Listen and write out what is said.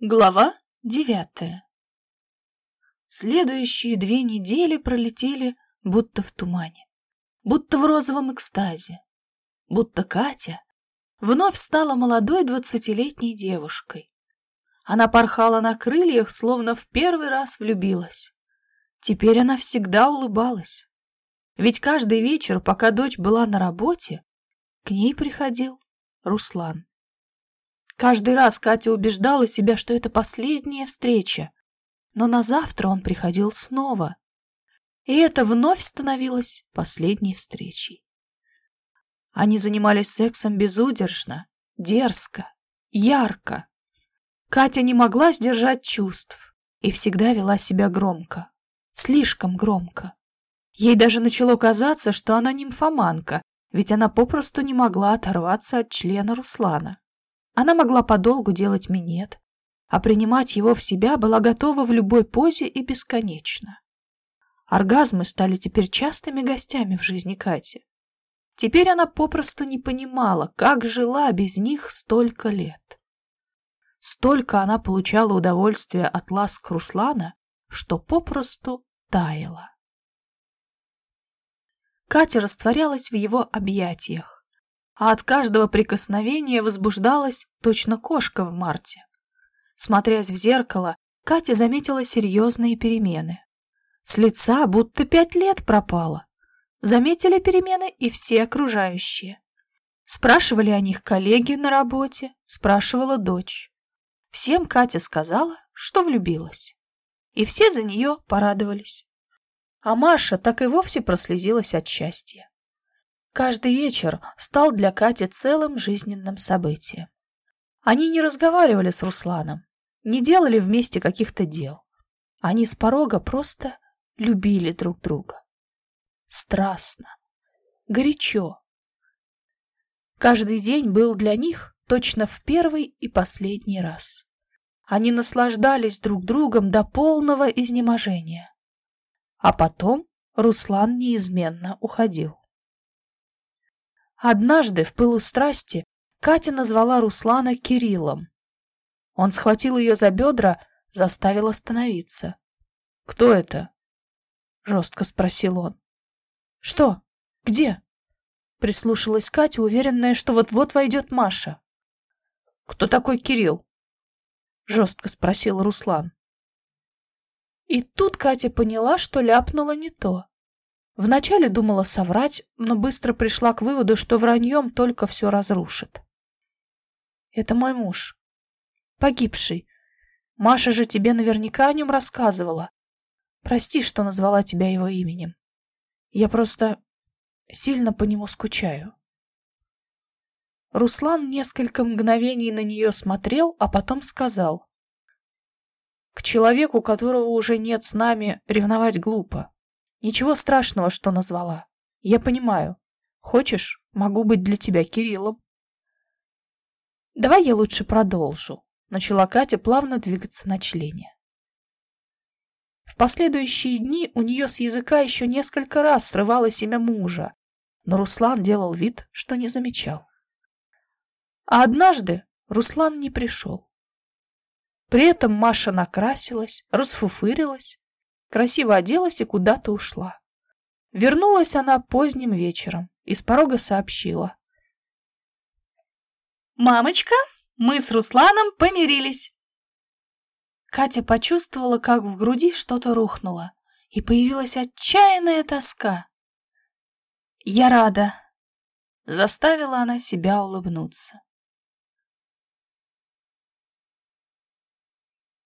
Глава девятая Следующие две недели пролетели будто в тумане, будто в розовом экстазе, будто Катя вновь стала молодой двадцатилетней девушкой. Она порхала на крыльях, словно в первый раз влюбилась. Теперь она всегда улыбалась. Ведь каждый вечер, пока дочь была на работе, к ней приходил Руслан. Каждый раз Катя убеждала себя, что это последняя встреча, но на завтра он приходил снова. И это вновь становилось последней встречей. Они занимались сексом безудержно, дерзко, ярко. Катя не могла сдержать чувств и всегда вела себя громко, слишком громко. Ей даже начало казаться, что она нимфоманка, ведь она попросту не могла оторваться от члена Руслана. Она могла подолгу делать минет, а принимать его в себя была готова в любой позе и бесконечно. Оргазмы стали теперь частыми гостями в жизни Кати. Теперь она попросту не понимала, как жила без них столько лет. Столько она получала удовольствия от ласк Руслана, что попросту таяла. Катя растворялась в его объятиях а от каждого прикосновения возбуждалась точно кошка в марте. Смотрясь в зеркало, Катя заметила серьезные перемены. С лица будто пять лет пропало. Заметили перемены и все окружающие. Спрашивали о них коллеги на работе, спрашивала дочь. Всем Катя сказала, что влюбилась. И все за нее порадовались. А Маша так и вовсе прослезилась от счастья. Каждый вечер стал для Кати целым жизненным событием. Они не разговаривали с Русланом, не делали вместе каких-то дел. Они с порога просто любили друг друга. Страстно, горячо. Каждый день был для них точно в первый и последний раз. Они наслаждались друг другом до полного изнеможения. А потом Руслан неизменно уходил. Однажды, в пылу страсти, Катя назвала Руслана Кириллом. Он схватил ее за бедра, заставил остановиться. «Кто это?» — жестко спросил он. «Что? Где?» — прислушалась Катя, уверенная, что вот-вот войдет Маша. «Кто такой Кирилл?» — жестко спросил Руслан. И тут Катя поняла, что ляпнула не то. Вначале думала соврать, но быстро пришла к выводу, что враньем только все разрушит. «Это мой муж. Погибший. Маша же тебе наверняка о нем рассказывала. Прости, что назвала тебя его именем. Я просто сильно по нему скучаю». Руслан несколько мгновений на нее смотрел, а потом сказал. «К человеку, которого уже нет с нами, ревновать глупо. Ничего страшного, что назвала. Я понимаю. Хочешь, могу быть для тебя Кириллом. Давай я лучше продолжу. Начала Катя плавно двигаться на члене. В последующие дни у нее с языка еще несколько раз срывалось имя мужа, но Руслан делал вид, что не замечал. А однажды Руслан не пришел. При этом Маша накрасилась, расфуфырилась красиво оделась и куда-то ушла. Вернулась она поздним вечером и с порога сообщила. «Мамочка, мы с Русланом помирились!» Катя почувствовала, как в груди что-то рухнуло, и появилась отчаянная тоска. «Я рада!» — заставила она себя улыбнуться.